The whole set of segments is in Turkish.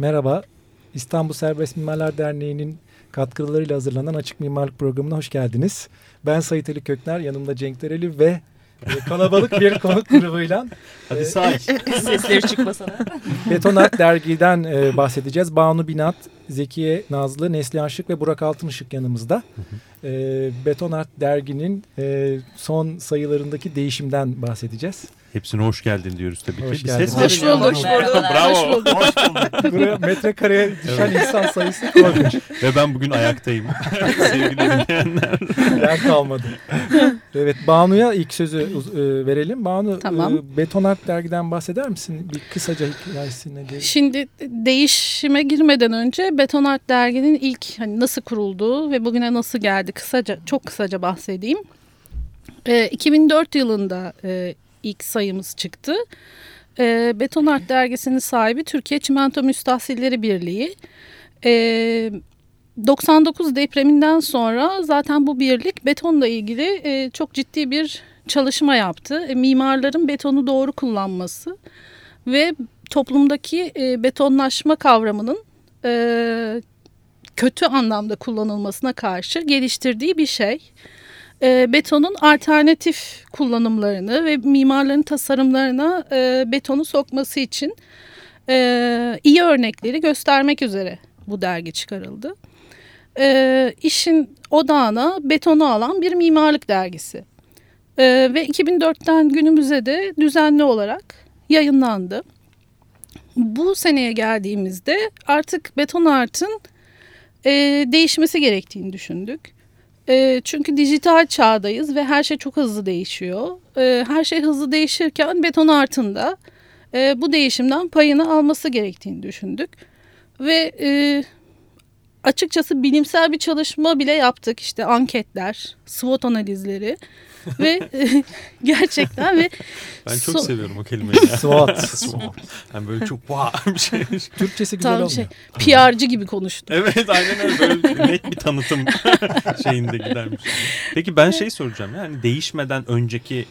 Merhaba, İstanbul Serbest Mimarlar Derneği'nin katkılarıyla hazırlanan Açık Mimarlık Programı'na hoş geldiniz. Ben Sayit Ali Kökner, yanımda Cenk Dereli ve e, kalabalık bir konuk grubuyla Hadi say. Sesleri çıkmasana. Betonart dergiden e, bahsedeceğiz. Banu Binat, Zekiye Nazlı, Neslihan Şık ve Burak Altınışık yanımızda. E, Betonart derginin e, son sayılarındaki değişimden bahsedeceğiz. Hepsine hoş geldin diyoruz tabii ki. Hoş Bir ses Hoş bulduk. Bravo. Hoş bulduk. Hoş bulduk. Buraya metrekareye düşen insan sayısı korkunç. Ve ben bugün ayaktayım. Sevgili dinleyenler. Yer kalmadı. Evet Banu'ya ilk sözü e, verelim. Banu Tamam. e, Betonart dergiden bahseder misin? Bir kısaca hikayesi nedir? Şimdi değişime girmeden önce Betonart derginin ilk hani nasıl kurulduğu ve bugüne nasıl geldi kısaca çok kısaca bahsedeyim. Ee, 2004 yılında e, ilk sayımız çıktı. Ee, Betonart dergisinin sahibi Türkiye Çimento Müstahsilleri Birliği. Ee, 99 depreminden sonra zaten bu birlik betonla ilgili e, çok ciddi bir çalışma yaptı. E, mimarların betonu doğru kullanması ve toplumdaki e, betonlaşma kavramının e, kötü anlamda kullanılmasına karşı geliştirdiği bir şey. E, betonun alternatif kullanımlarını ve mimarların tasarımlarına e, betonu sokması için e, iyi örnekleri göstermek üzere bu dergi çıkarıldı. E, işin odağına betonu alan bir mimarlık dergisi. E, ve 2004'ten günümüze de düzenli olarak yayınlandı bu seneye geldiğimizde artık beton artın e, değişmesi gerektiğini düşündük. E, çünkü dijital çağdayız ve her şey çok hızlı değişiyor. E, her şey hızlı değişirken beton artın da e, bu değişimden payını alması gerektiğini düşündük. Ve e, açıkçası bilimsel bir çalışma bile yaptık. İşte anketler, SWOT analizleri ve gerçekten ve Ben çok So- seviyorum o kelimeyi. Ya. SWOT. SWOT. Yani böyle çok wow bir şey. Türkçesi güzel tam olmuyor. şey PR'cı gibi konuştum. Evet aynen öyle. Böyle net bir tanıtım şeyinde gidermiş. Peki ben şey soracağım. Yani değişmeden önceki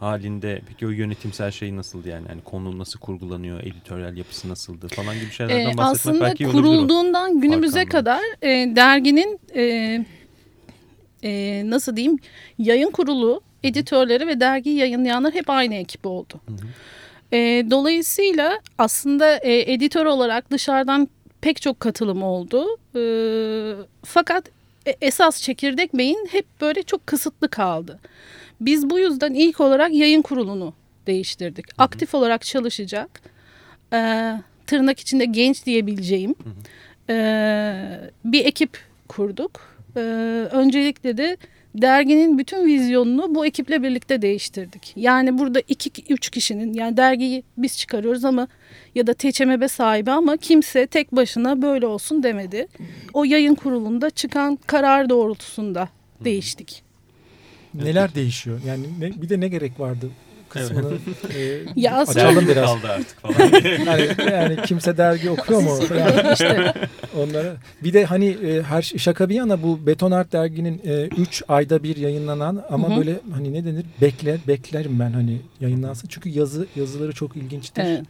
halinde peki o yönetimsel şey nasıldı yani? yani konu nasıl kurgulanıyor, editoryal yapısı nasıldı falan gibi şeylerden Ee, bahsetmek aslında belki iyi olabilir o. kurulduğundan günümüze Arkamda. kadar e, derginin e, e, nasıl diyeyim yayın kurulu, editörleri ve dergiyi yayınlayanlar hep aynı ekip oldu. Hı hı. E, dolayısıyla aslında e, editör olarak dışarıdan pek çok katılım oldu. E, fakat esas çekirdek beyin hep böyle çok kısıtlı kaldı. Biz bu yüzden ilk olarak yayın kurulunu değiştirdik. Aktif olarak çalışacak, e, tırnak içinde genç diyebileceğim e, bir ekip kurduk. E, öncelikle de derginin bütün vizyonunu bu ekiple birlikte değiştirdik. Yani burada iki üç kişinin yani dergiyi biz çıkarıyoruz ama ya da TÇMB sahibi ama kimse tek başına böyle olsun demedi. O yayın kurulunda çıkan karar doğrultusunda değiştik. Neler değişiyor? Yani ne- bir de ne gerek vardı kısmını e, Ya açalım Dergi biraz. kaldı artık falan. Yani, yani kimse dergi okuyor mu? Yani İşte onlara. Bir de hani e, her şaka bir yana bu Betonart derginin 3 ayda bir yayınlanan ama Hı hı. böyle hani ne denir? Bekler beklerim ben hani yayınlansın. Çünkü yazı yazıları çok ilginçtir. evet.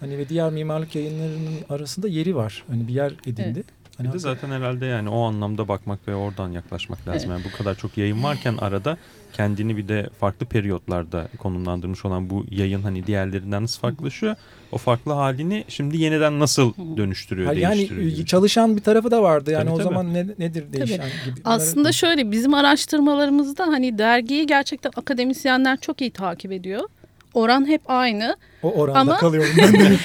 Hani ve diğer mimarlık yayınlarının arasında yeri var. Hani bir yer edindi. Hani Bir de zaten herhalde yani o anlamda bakmak ve oradan yaklaşmak lazım. Yani bu kadar çok yayın varken arada kendini bir de farklı periyotlarda konumlandırmış olan bu yayın hani diğerlerinden nasıl farklılaşıyor? O farklı halini şimdi yeniden nasıl dönüştürüyor, Hayır, yani değiştiriyor? e, gibi. çalışan bir tarafı da vardı. Yani Tabii, o tabii. zaman ne, nedir değişen gibi. Aslında Bunları- şöyle bizim araştırmalarımızda hani dergiyi gerçekten akademisyenler çok iyi takip ediyor. Oran hep aynı. o oranda ama- kalıyorum ben de.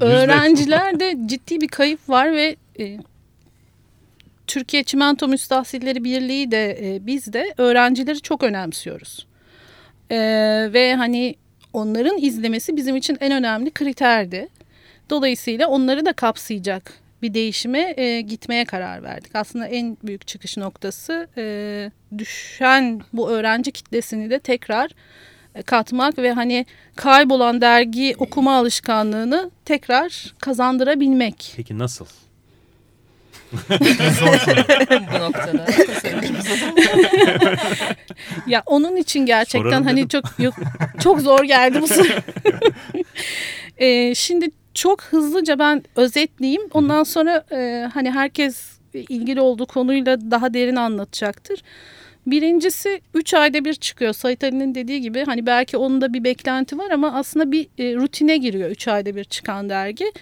Öğrencilerde ciddi bir kayıp var ve e, Türkiye Çimento Müstahsilleri Birliği de e, biz de öğrencileri çok önemsiyoruz. E, ve hani onların izlemesi bizim için en önemli kriterdi. Dolayısıyla onları da kapsayacak bir değişime e, gitmeye karar verdik. Aslında en büyük çıkış noktası e, düşen bu öğrenci kitlesini de tekrar e, katmak ve hani kaybolan dergi okuma alışkanlığını tekrar kazandırabilmek. Peki nasıl? Bu noktada. Ya onun için gerçekten Sorarım hani dedim. çok yok, çok zor geldi bu soru. E, şimdi çok hızlıca ben özetleyeyim. Ondan sonra e, hani herkes ilgili olduğu konuyla daha derin anlatacaktır. Birincisi 3 ayda bir çıkıyor. Sait Ali'nin dediği gibi hani belki onun da bir beklenti var ama aslında bir e, rutine giriyor 3 ayda bir çıkan dergi.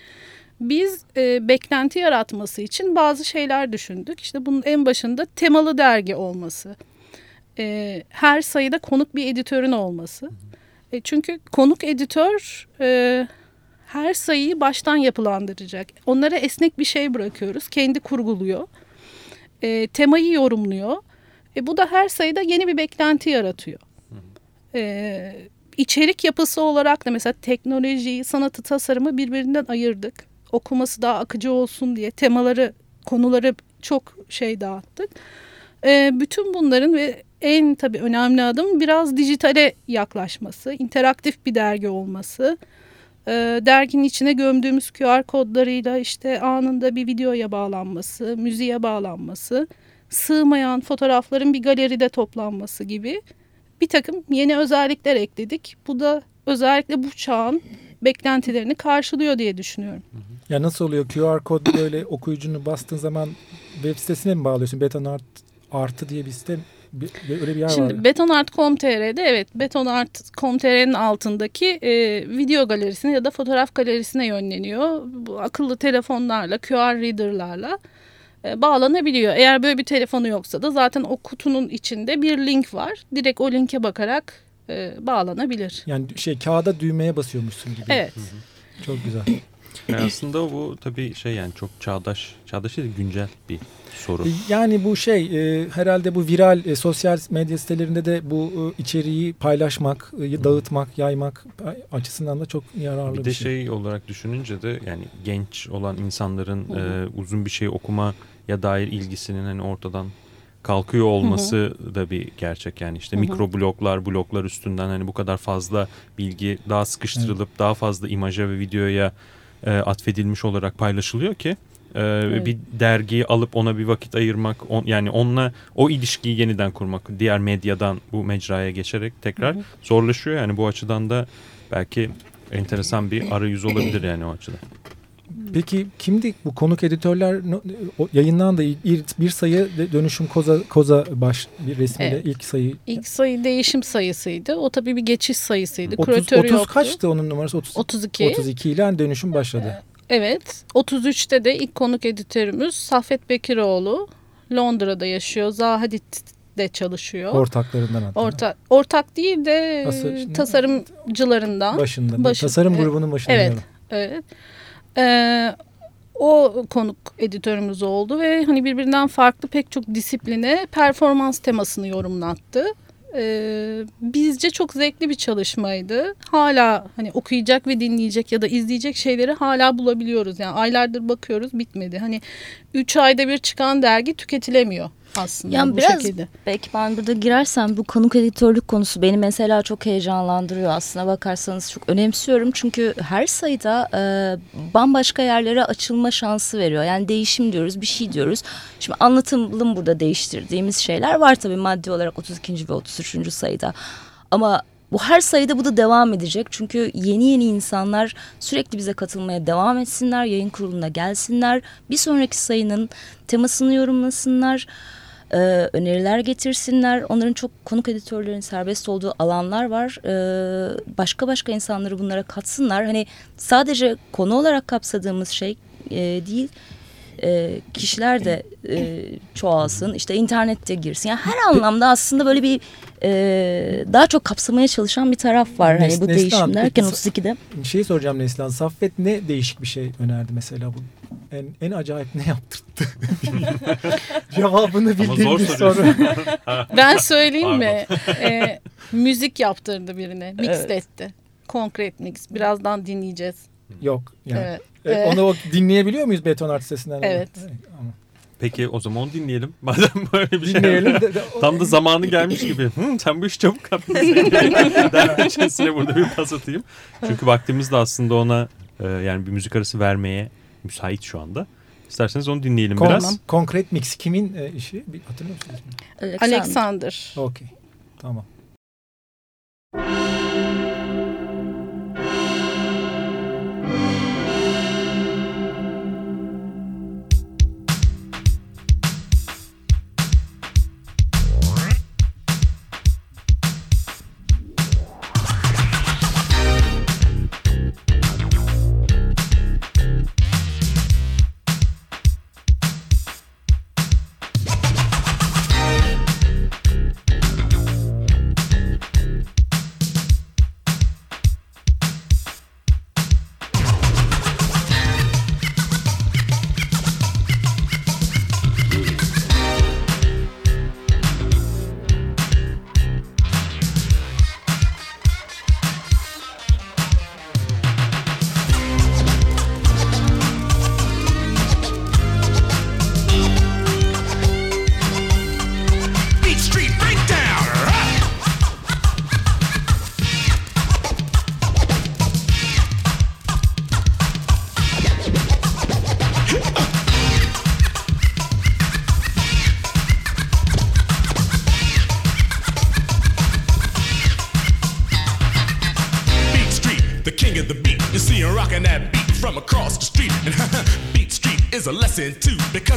Biz e, beklenti yaratması için bazı şeyler düşündük. İşte bunun en başında temalı dergi olması. E, her sayıda konuk bir editörün olması. E, çünkü konuk editör e, her sayıyı baştan yapılandıracak. Onlara esnek bir şey bırakıyoruz. Kendi kurguluyor. E, temayı yorumluyor. E, bu da her sayıda yeni bir beklenti yaratıyor. E, içerik yapısı olarak da mesela teknolojiyi, sanatı, tasarımı birbirinden ayırdık. Okuması daha akıcı olsun diye temaları, konuları çok şey dağıttık. E, bütün bunların ve en tabii önemli adım biraz dijitale yaklaşması, interaktif bir dergi olması. E, derginin içine gömdüğümüz QR kodlarıyla işte anında bir videoya bağlanması, müziğe bağlanması, sığmayan fotoğrafların bir galeride toplanması gibi bir takım yeni özellikler ekledik. Bu da özellikle bu çağın beklentilerini karşılıyor diye düşünüyorum. Ya nasıl oluyor? QR kod böyle okuyucunu bastığın zaman web sitesine mi bağlıyorsun? Betonart artı diye bir site öyle bir yer Şimdi var. betonart.com.tr'de evet betonart.com.tr'nin altındaki e, video galerisine ya da fotoğraf galerisine yönleniyor. Bu akıllı telefonlarla, QR reader'larla e, bağlanabiliyor. Eğer böyle bir telefonu yoksa da zaten o kutunun içinde bir link var. Direkt o linke bakarak e, bağlanabilir. Yani şey kağıda düğmeye basıyormuşsun gibi. Evet. Çok güzel. Yani aslında bu tabii şey yani çok çağdaş, çağdaş değil güncel bir soru. Yani bu şey e, herhalde bu viral e, sosyal medya sitelerinde de bu e, içeriği paylaşmak, e, dağıtmak, yaymak açısından da çok yararlı bir, bir de şey. şey olarak düşününce de yani genç olan insanların e, uzun bir şey okuma ya dair ilgisinin hani ortadan kalkıyor olması hı hı. da bir gerçek yani işte hı hı. mikro bloklar bloklar üstünden hani bu kadar fazla bilgi daha sıkıştırılıp evet. daha fazla imaja ve videoya e, atfedilmiş olarak paylaşılıyor ki e, evet. bir dergiyi alıp ona bir vakit ayırmak on, yani onunla o ilişkiyi yeniden kurmak diğer medyadan bu mecraya geçerek tekrar hı hı. zorlaşıyor yani bu açıdan da belki enteresan bir arayüz olabilir yani o açıdan. Peki kimdi bu konuk editörler yayınlandı bir sayı dönüşüm koza koza baş bir resmiyle evet. ilk sayı. İlk sayı değişim sayısıydı. O tabii bir geçiş sayısıydı. 30, Küratörü 30 yoktu. kaçtı onun numarası? 30, 32. 32 ile dönüşüm başladı. Evet. 33'te de ilk konuk editörümüz Saffet Bekiroğlu. Londra'da yaşıyor. Zahadit'te çalışıyor. Ortaklarından hatta. Orta, ortak değil de Asıl, tasarımcılarından. Başında. Başı, Tasarım grubunun başında. Evet. Evet. Ee, o konuk editörümüz oldu ve hani birbirinden farklı pek çok disipline performans temasını yorumlattı. Ee, bizce çok zevkli bir çalışmaydı. Hala hani okuyacak ve dinleyecek ya da izleyecek şeyleri hala bulabiliyoruz. Yani aylardır bakıyoruz bitmedi. Hani üç ayda bir çıkan dergi tüketilemiyor aslında yani bu biraz, şekilde. Belki ben burada girersem bu konuk editörlük konusu beni mesela çok heyecanlandırıyor aslına bakarsanız çok önemsiyorum. Çünkü her sayıda e, bambaşka yerlere açılma şansı veriyor. Yani değişim diyoruz bir şey diyoruz. Şimdi anlatımlı burada değiştirdiğimiz şeyler var tabii maddi olarak 32. ve 33. sayıda. Ama bu her sayıda bu da devam edecek. Çünkü yeni yeni insanlar sürekli bize katılmaya devam etsinler. Yayın kuruluna gelsinler. Bir sonraki sayının temasını yorumlasınlar e, öneriler getirsinler. Onların çok konuk editörlerin serbest olduğu alanlar var. E, başka başka insanları bunlara katsınlar. Hani sadece konu olarak kapsadığımız şey e, değil e, kişiler de e, çoğalsın işte internette girsin yani her anlamda aslında böyle bir e, daha çok kapsamaya çalışan bir taraf var Nes, hani bu değişim derken 32'de. Şey soracağım Neslihan Saffet ne değişik bir şey önerdi mesela bu en, en acayip ne yaptırttı? Cevabını bildiğim bir soru. ben söyleyeyim mi? Ee, müzik yaptırdı birine. Mix evet. etti. Konkret mix. Birazdan dinleyeceğiz. Yok. Yani. Evet. Ee, onu o dinleyebiliyor muyuz beton art sesinden? Evet. Peki o zaman onu dinleyelim. Madem böyle bir şey dinleyelim şey de, Tam da zamanı gelmiş gibi. Hı, sen bu işi çabuk kaptın. Dermişçesine burada bir pas atayım. Çünkü vaktimiz de aslında ona e, yani bir müzik arası vermeye müsait şu anda. İsterseniz onu dinleyelim Kon biraz. Konkret Mix kimin e, işi? Bir hatırlıyor musunuz? Alexander. Alexander. Okey. Tamam.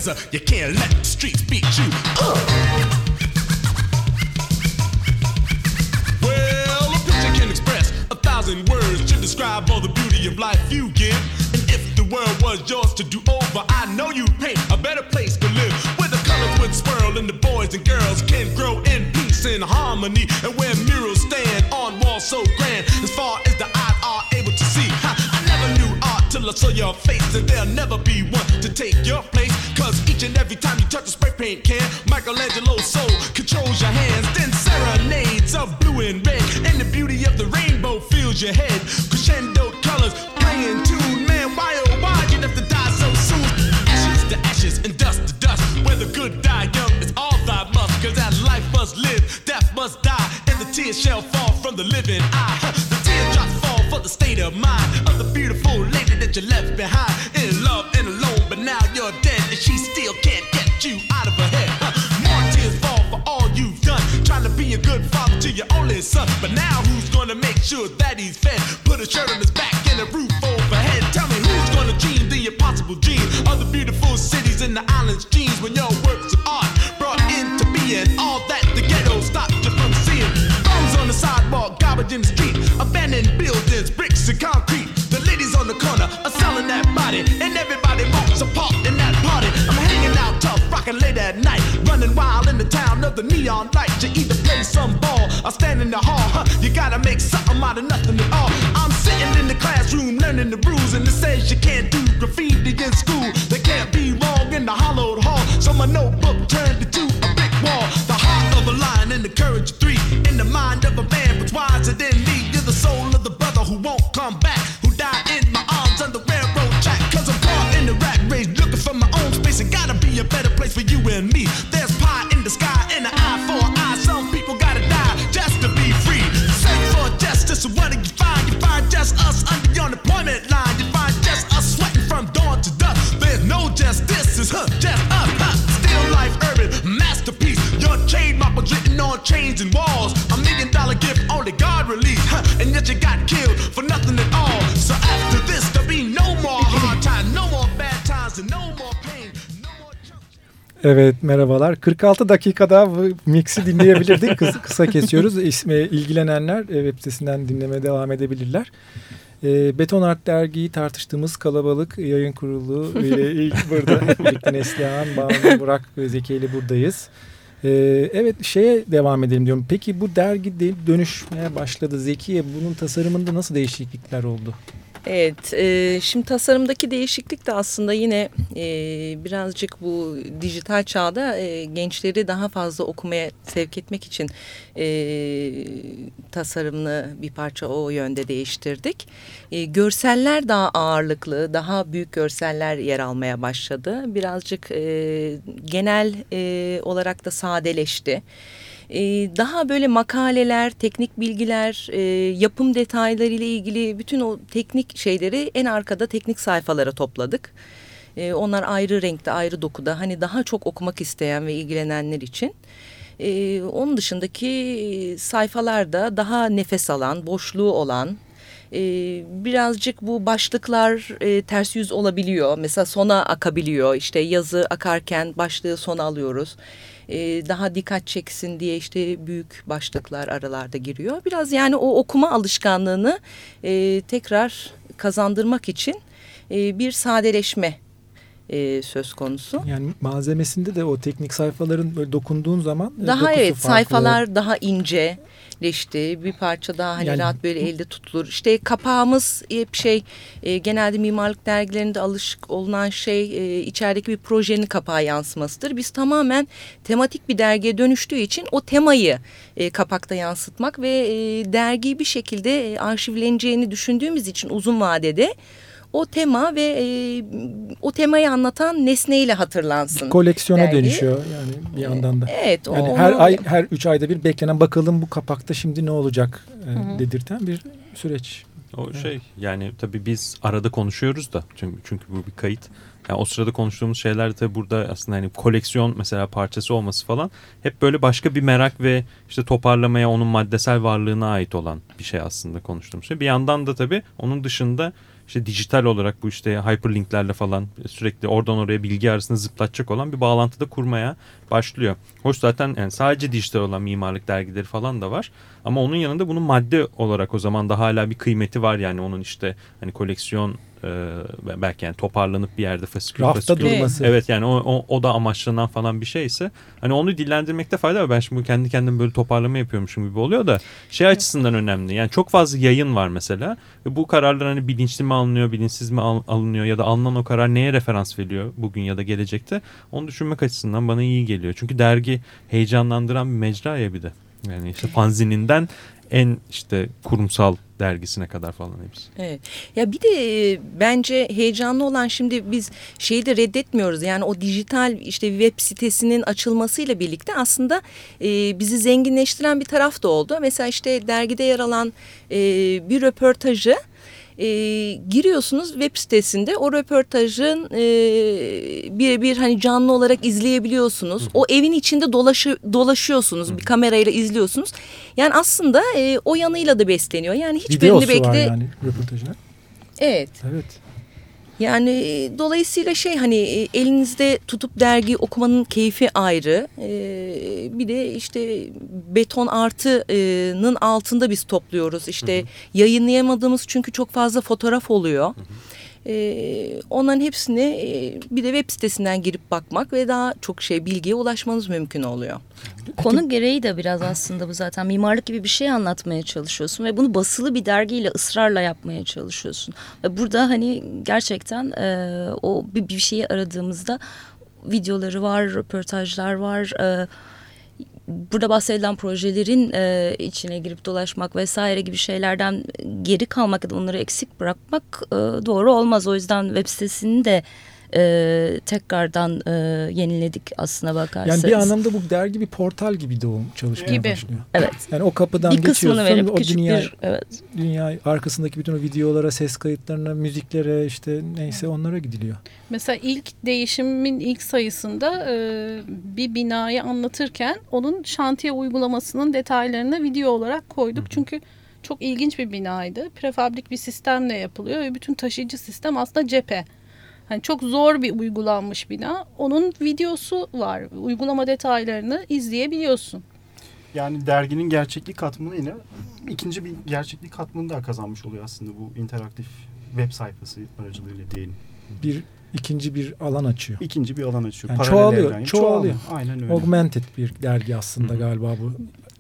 Too, because uh, you can't let the streets beat you. Uh. Well, a picture can express a thousand words to describe all the beauty of life you give. And if the world was yours to do over, I know you'd paint a better place to live. Where the colors would swirl and the boys and girls can grow in peace and harmony. And where murals stand on walls so grand, as far as the eye are able to see. Ha, I never knew art till I saw your face, and there'll never be one to take your place. And every time you touch a spray paint can, Michelangelo's soul controls your hands. Then serenades of blue and red, and the beauty of the rainbow fills your head. Crescendo colors playing tune, man. Why oh why you have to die so soon? Ashes to ashes and dust to dust. Where the good die young is all thy must. Cause that life must live, death must die, and the tears shall fall from the living eye. The teardrops fall for the state of mind of the sure that he's fed? Put a shirt on his back and a roof town of the neon lights. You either play some ball or stand in the hall. Huh? You gotta make something out of nothing at all. I'm sitting in the classroom learning the rules, and it says you can't do graffiti in school. They can't be wrong in the hollowed hall. So my notebook turned to a Evet merhabalar. 46 dakikada bu mix'i dinleyebilirdik. Kısa, kısa kesiyoruz. İsmi ilgilenenler web sitesinden dinlemeye devam edebilirler. E, Beton Art dergiyi tartıştığımız kalabalık yayın kurulu e, ilk burada hep birlikte Neslihan, Banu, Burak ve Zeki ile buradayız. E, evet şeye devam edelim diyorum. Peki bu dergi de dönüşmeye başladı. Zekiye bunun tasarımında nasıl değişiklikler oldu? Evet, e, şimdi tasarımdaki değişiklik de aslında yine e, birazcık bu dijital çağda e, gençleri daha fazla okumaya sevk etmek için e, tasarımını bir parça o yönde değiştirdik. E, görseller daha ağırlıklı, daha büyük görseller yer almaya başladı. Birazcık e, genel e, olarak da sadeleşti. Ee, daha böyle makaleler, teknik bilgiler, e, yapım detayları ile ilgili bütün o teknik şeyleri en arkada teknik sayfalara topladık. Ee, onlar ayrı renkte, ayrı dokuda hani daha çok okumak isteyen ve ilgilenenler için. Ee, onun dışındaki sayfalarda daha nefes alan, boşluğu olan, e, birazcık bu başlıklar e, ters yüz olabiliyor. Mesela sona akabiliyor. İşte yazı akarken başlığı sona alıyoruz. E, daha dikkat çeksin diye işte büyük başlıklar aralarda giriyor. Biraz yani o okuma alışkanlığını e, tekrar kazandırmak için e, bir sadeleşme e, söz konusu. Yani malzemesinde de o teknik sayfaların böyle dokunduğun zaman e, Daha evet farklı. sayfalar daha ince leşti. Bir parça daha hani Yani- rahat böyle elde tutulur. İşte kapağımız hep şey e, genelde mimarlık dergilerinde alışık olunan şey e, içerideki bir projenin kapağı yansımasıdır. Biz tamamen tematik bir dergiye dönüştüğü için o temayı e, kapakta yansıtmak ve e, dergiyi bir şekilde e, arşivleneceğini düşündüğümüz için uzun vadede o tema ve e, o temayı anlatan nesneyle hatırlansın. koleksiyona dergi. dönüşüyor yani bir yandan da. Evet. o- Yani onu- her ay her üç ayda bir beklenen bakalım bu kapakta şimdi ne olacak e, dedirten bir süreç. O şey yani tabii biz arada konuşuyoruz da çünkü, çünkü bu bir kayıt. Yani o sırada konuştuğumuz şeyler de tabii burada aslında hani koleksiyon mesela parçası olması falan hep böyle başka bir merak ve işte toparlamaya onun maddesel varlığına ait olan bir şey aslında konuştuğumuz şey. Bir yandan da tabii onun dışında işte dijital olarak bu işte hyperlinklerle falan sürekli oradan oraya bilgi arasında zıplatacak olan bir bağlantıda kurmaya başlıyor. Hoş zaten yani sadece dijital olan mimarlık dergileri falan da var. Ama onun yanında bunun madde olarak o zaman da hala bir kıymeti var yani onun işte hani koleksiyon e, belki yani toparlanıp bir yerde fasikül Rafta fasikül. durması. Evet yani o, o, o da amaçlanan falan bir şeyse hani onu dillendirmekte fayda var. Ben şimdi kendi kendime böyle toparlama yapıyormuşum gibi oluyor da şey açısından önemli. Yani çok fazla yayın var mesela ve bu kararlar hani bilinçli mi alınıyor, bilinçsiz mi al- alınıyor ya da alınan o karar neye referans veriyor bugün ya da gelecekte onu düşünmek açısından bana iyi geliyor. Çünkü dergi heyecanlandıran bir mecra ya bir de. Yani işte fanzininden en işte kurumsal dergisine kadar falan hepsi. Evet. Ya bir de e, bence heyecanlı olan şimdi biz şeyi de reddetmiyoruz. Yani o dijital işte web sitesinin açılmasıyla birlikte aslında e, bizi zenginleştiren bir taraf da oldu. Mesela işte dergide yer alan e, bir röportajı e, giriyorsunuz web sitesinde o röportajın e, birebir hani canlı olarak izleyebiliyorsunuz. O evin içinde dolaşı, dolaşıyorsunuz bir kamerayla izliyorsunuz. Yani aslında e, o yanıyla da besleniyor. Yani hiçbirini Videosu bekle. var yani röportajına. Evet. Evet. Yani e, dolayısıyla şey hani e, elinizde tutup dergi okumanın keyfi ayrı. E, bir de işte beton artı'nın altında biz topluyoruz. İşte yayınlayamadığımız çünkü çok fazla fotoğraf oluyor. E, onların hepsini e, bir de web sitesinden girip bakmak ve daha çok şey bilgiye ulaşmanız mümkün oluyor. Konu gereği de biraz aslında bu zaten mimarlık gibi bir şey anlatmaya çalışıyorsun ve bunu basılı bir dergiyle ısrarla yapmaya çalışıyorsun. Ve burada hani gerçekten e, o bir, bir şeyi aradığımızda videoları var, röportajlar var. E, burada bahsedilen projelerin e, içine girip dolaşmak vesaire gibi şeylerden geri kalmak ya da onları eksik bırakmak e, doğru olmaz. O yüzden web sitesini de e, tekrardan e, yeniledik aslına bakarsanız. Yani bir anlamda bu dergi bir portal gibi doğum çalışmaya Gibi. başlıyor. Evet. Yani o kapıdan bir geçiyorsun verip o küçük dünya, bir evet. dünya arkasındaki bütün o videolara, ses kayıtlarına, müziklere işte neyse onlara gidiliyor. Mesela ilk değişimin ilk sayısında e, bir binayı anlatırken onun şantiye uygulamasının detaylarını video olarak koyduk. Çünkü çok ilginç bir binaydı. Prefabrik bir sistemle yapılıyor ve bütün taşıyıcı sistem aslında cephe. Hani çok zor bir uygulanmış bina. Onun videosu var. Uygulama detaylarını izleyebiliyorsun. Yani derginin gerçeklik katmanı yine ikinci bir gerçeklik katmanı daha kazanmış oluyor aslında bu interaktif web sayfası aracılığıyla diyelim. Bir ikinci bir alan açıyor. İkinci bir alan açıyor. Yani Paralel çoğalıyor, evren. çoğalıyor. Aynen öyle. Augmented bir dergi aslında galiba bu.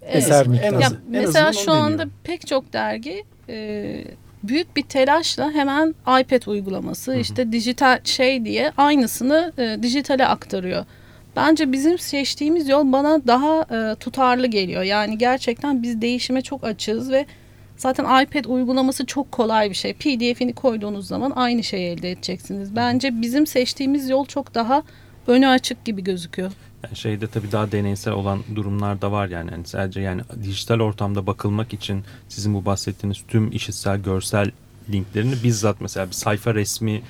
Evet. Eser miktarı. Ya mesela şu anda deniyor. pek çok dergi e, büyük bir telaşla hemen iPad uygulaması işte dijital şey diye aynısını e, dijitale aktarıyor. Bence bizim seçtiğimiz yol bana daha e, tutarlı geliyor. Yani gerçekten biz değişime çok açığız ve zaten iPad uygulaması çok kolay bir şey. PDF'ini koyduğunuz zaman aynı şeyi elde edeceksiniz. Bence bizim seçtiğimiz yol çok daha önü açık gibi gözüküyor. Yani şeyde tabii daha deneysel olan durumlar da var yani. yani sadece yani dijital ortamda bakılmak için sizin bu bahsettiğiniz tüm işitsel görsel linklerini bizzat mesela bir sayfa resmi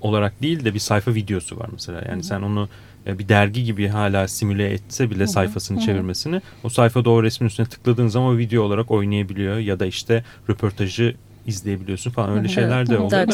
olarak değil de bir sayfa videosu var mesela. Yani sen onu e, bir dergi gibi hala simüle etse bile sayfasını çevirmesini o sayfada o resmin üstüne tıkladığın zaman o video olarak oynayabiliyor ya da işte röportajı izleyebiliyorsun falan öyle şeyler de oluyor.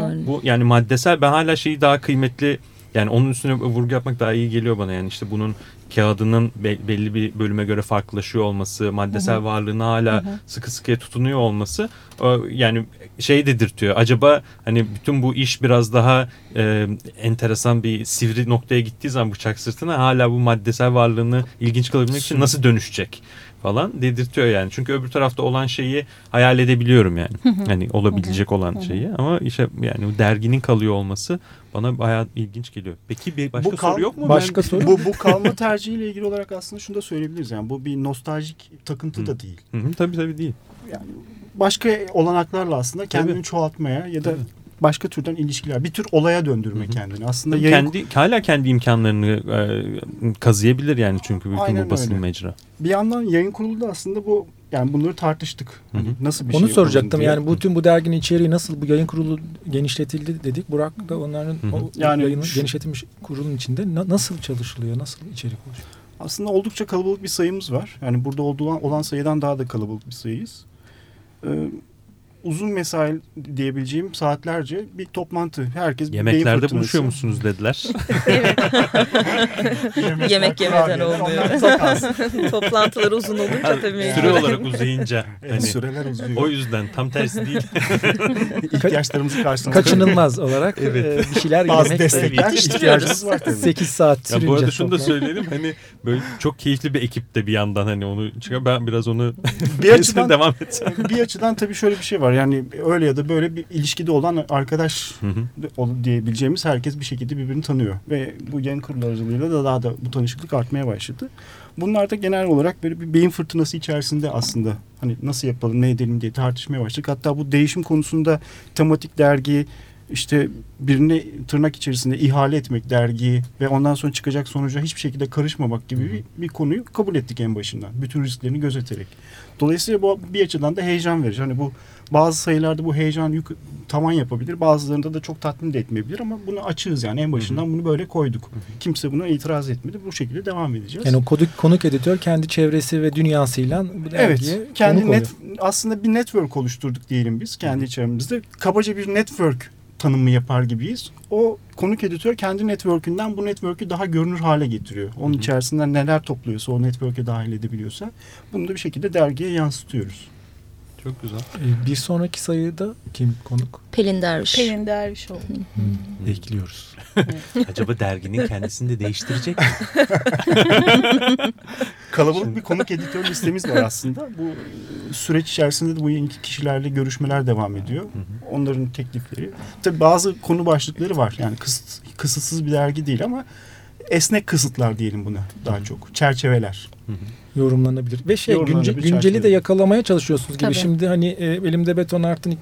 Yani bu yani maddesel ben hala şeyi daha kıymetli yani onun üstüne vurgu yapmak daha iyi geliyor bana. Yani işte bunun kağıdının be- belli bir bölüme göre farklılaşıyor olması, maddesel varlığına hala sıkı sıkıya tutunuyor olması o, yani şey dedirtiyor. Acaba hani bütün bu iş biraz daha e, enteresan bir sivri noktaya gittiği zaman bıçak sırtına hala bu maddesel varlığını ilginç kılabilmek için nasıl dönüşecek falan dedirtiyor yani. Çünkü öbür tarafta olan şeyi hayal edebiliyorum yani. hani olabilecek olan şeyi ama işte yani bu derginin kalıyor olması bana bayağı ilginç geliyor. Peki bir başka Bu kal- soru yok mu? Başka Ben- soru? Bu, bu kalma tercihiyle ilgili olarak aslında şunu da söyleyebiliriz. Yani bu bir nostaljik takıntı da değil. Hı hı, tabii tabii değil. Yani başka olanaklarla aslında kendini Tabii. çoğaltmaya ya da Tabii. Başka türden ilişkiler, bir tür olaya döndürme Hı hı. kendini. Aslında yayın, kendi hala kendi imkanlarını e, kazıyabilir yani çünkü bütün Aynen bu basın öyle. mecra. bir yandan yayın kurulu da aslında bu yani bunları tartıştık. Hani Hı hı. nasıl bir Onu şey soracaktım diye. yani bütün bu derginin içeriği nasıl bu yayın kurulu genişletildi dedik. Burak da onların Hı hı. o Yani yayının şu- genişletilmiş kurulun içinde na- nasıl çalışılıyor, nasıl içerik oluşuyor? Aslında oldukça kalabalık bir sayımız var. Yani burada olduğu olan sayıdan daha da kalabalık bir sayıyız. Ee, uzun mesai diyebileceğim saatlerce bir toplantı. Herkes Yemeklerde buluşuyor musunuz dediler. Yemek yemeden kurabiyeler, olmuyor. Toplantılar uzun olunca tabii. Süre olarak uzayınca. Evet, Hani, süreler uzuyor. o yüzden tam tersi değil. İhtiyaçlarımızı karşılamak. Kaçınılmaz olarak Evet. e, bir şeyler Bazı yemek de destekler ihtiyacımız var tabii. 8 saat Ya sürünce. bu arada şunu da söyleyelim hani böyle çok keyifli bir ekip de bir yandan hani onu çıkar ben biraz onu Bir açıdan devam etsem. bir açıdan tabii şöyle bir şey var. Yani öyle ya da böyle bir ilişkide olan arkadaş Hı hı. diyebileceğimiz herkes bir şekilde birbirini tanıyor. Ve bu kurulu aracılığıyla da daha da bu tanışıklık artmaya başladı. Bunlar da genel olarak böyle bir beyin fırtınası içerisinde aslında hani nasıl yapalım ne edelim diye tartışmaya başladık. Hatta bu değişim konusunda tematik dergi işte birini tırnak içerisinde ihale etmek dergiyi ve ondan sonra çıkacak sonuca hiçbir şekilde karışmamak gibi bir, bir konuyu kabul ettik en başından. Bütün risklerini gözeterek. Dolayısıyla bu bir açıdan da heyecan verici. Hani bu bazı sayılarda bu heyecan yük tavan yapabilir. Bazılarında da çok tatmin de etmeyebilir ama bunu açığız yani en başından bunu böyle koyduk. Kimse buna itiraz etmedi. Bu şekilde devam edeceğiz. Yani o konuk, konuk editör kendi çevresi ve dünyasıyla Evet. Kendi net oluyor. aslında bir network oluşturduk diyelim biz kendi içerimizde. Kabaca bir network tanımı yapar gibiyiz. O konuk editör kendi network'ünden bu network'ü daha görünür hale getiriyor. Onun içerisinden neler topluyorsa o network'e dahil edebiliyorsa bunu da bir şekilde dergiye yansıtıyoruz. Çok güzel. E, Bir sonraki sayıda kim konuk? Pelin Derviş. Pelin Dervişoğlu. Bekliyoruz. Acaba derginin kendisini de değiştirecek mi? Kalabalık bir konuk editör listemiz var aslında. Bu süreç içerisinde de bu yeni kişilerle görüşmeler devam ediyor. Onların teklifleri. Tabii bazı konu başlıkları var. Yani kısıt, kısıtsız bir dergi değil ama esnek kısıtlar diyelim buna daha çok. Çerçeveler. Yorumlanabilir. Ve şey günce- günceli de yakalamaya çalışıyorsunuz gibi. Tabii. Şimdi hani e, elimde beton artın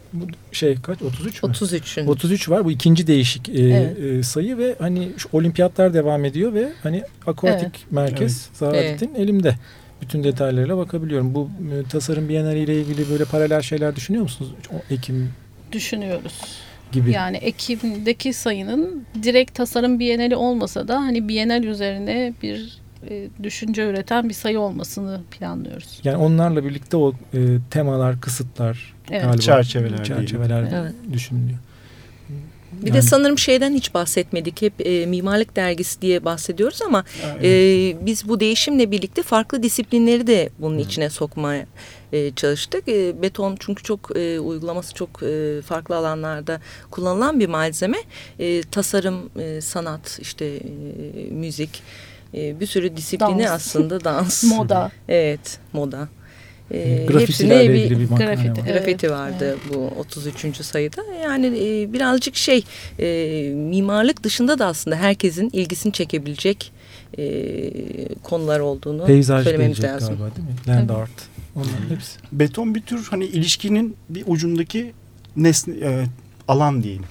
şey kaç 33 mü? 33'ün. 33 var. Bu ikinci değişik e, Evet. e, sayı ve hani şu olimpiyatlar devam ediyor ve hani akvatik Evet. merkez Saadet'in elimde. Bütün detaylarıyla bakabiliyorum. Bu e, tasarım bienali ile ilgili böyle paralel şeyler düşünüyor musunuz? O Ekim Düşünüyoruz. gibi. Yani Ekim'deki sayının direkt tasarım bienali olmasa da hani bienal üzerine bir e, düşünce üreten bir sayı olmasını planlıyoruz. Yani onlarla birlikte o e, temalar, kısıtlar Evet. galiba Çerçeveler çerçeveler Evet. düşünülüyor. Bir Yani- de sanırım şeyden hiç bahsetmedik. Hep e, mimarlık dergisi diye bahsediyoruz ama e, biz bu değişimle birlikte farklı disiplinleri de bunun içine sokmaya e, çalıştık. E, beton çünkü çok e, uygulaması çok e, farklı alanlarda kullanılan bir malzeme. E, tasarım, e, sanat, işte e, müzik, e, bir sürü disiplini Dans. aslında dans. Moda. Evet, moda. E, Grafitilerle hepsine bir- ilgili bir makale grafiti, var. Evet, Grafiti vardı bu 33. sayıda. Yani e, birazcık şey e, mimarlık dışında da aslında herkesin ilgisini çekebilecek e, konular olduğunu Peyzaj söylememiz lazım. galiba değil mi? Land art. Onların hepsi. Beton bir tür hani ilişkinin bir ucundaki nesne, e, alan diyelim.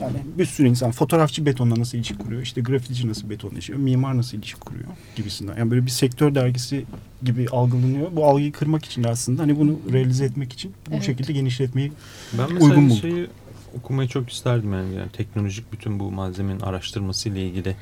Yani bir sürü insan fotoğrafçı betonla nasıl ilişki kuruyor, işte grafitici nasıl betonla ilişki kuruyor, mimar nasıl ilişki kuruyor gibisinden. Yani böyle bir sektör dergisi gibi algılanıyor. Bu algıyı kırmak için de aslında hani bunu realize etmek için bu Evet. şekilde genişletmeyi Ben mesela Uygun bulduk. şeyi okumayı çok isterdim yani. yani teknolojik bütün bu malzemenin araştırması ile ilgili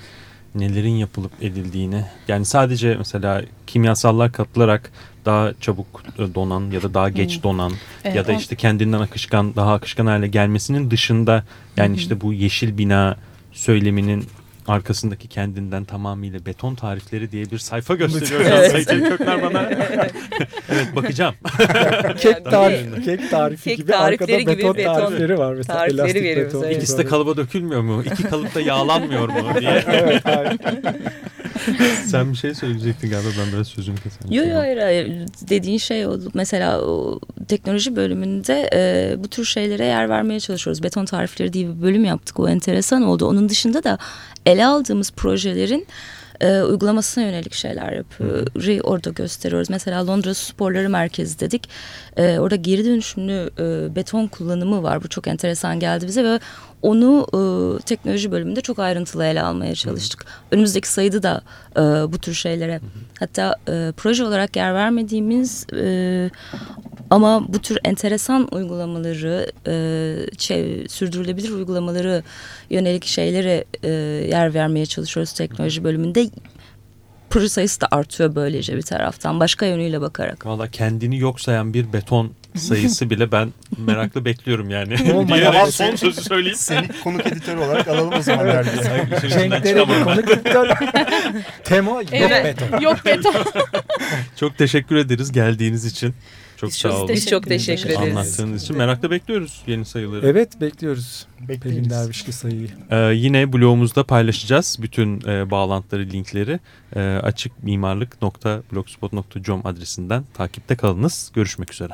nelerin yapılıp edildiğini. Yani sadece mesela kimyasallar katılarak daha çabuk e, donan ya da daha geç donan Evet, ya da işte kendinden akışkan daha akışkan hale gelmesinin dışında yani işte bu yeşil bina söyleminin arkasındaki kendinden tamamıyla beton tarifleri diye bir sayfa gösteriyor. an Sayın Kökler bana. evet bakacağım. Kek, tarif, kek tarifi Kek gibi tarifleri arkada gibi beton, beton tarifleri var. Mesela tarifleri elastik veriyoruz, beton. evet. İkisi de kalıba dökülmüyor mu? İki kalıp da yağlanmıyor mu diye. evet. Sen bir şey söyleyecektin galiba ben biraz sözünü keserim. Yok yok hayır, hayır dediğin şey o mesela o teknoloji bölümünde e, bu tür şeylere yer vermeye çalışıyoruz. Beton tarifleri diye bir bölüm yaptık o enteresan oldu. Onun dışında da ele aldığımız projelerin e, uygulamasına yönelik şeyler yapıyoruz. Orada gösteriyoruz. Mesela Londra Sporları Merkezi dedik. E, orada geri dönüşümlü e, beton kullanımı var. Bu çok enteresan geldi bize ve onu e, teknoloji bölümünde çok ayrıntılı ele almaya çalıştık. Önümüzdeki sayıda da e, bu tür şeylere hatta e, proje olarak yer vermediğimiz e, ama bu tür enteresan uygulamaları, e, çev- sürdürülebilir uygulamaları yönelik şeylere e, yer vermeye çalışıyoruz teknoloji bölümünde. Proje sayısı da artıyor böylece bir taraftan başka yönüyle bakarak. Valla kendini yok sayan bir beton sayısı bile ben meraklı bekliyorum yani. Olmayan Diyerek son şey. sözü söyleyeyim. Seni konuk editör olarak alalım o zaman içinden Cenk Dere çıkamadım. bir konuk editör. Tema yok Evet. beton. Yok beton. Çok teşekkür ederiz geldiğiniz için. Çok Biz sağ çok, olun. biz çok Teşekkür ederiz. Anlattığınız için merakla bekliyoruz yeni sayıları. Evet bekliyoruz. Pelin Bekleriz. Dervişli sayıyı. Ee, yine blogumuzda paylaşacağız bütün e, bağlantıları, linkleri. E, açıkmimarlık.blogspot.com adresinden takipte kalınız. Görüşmek üzere.